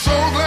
so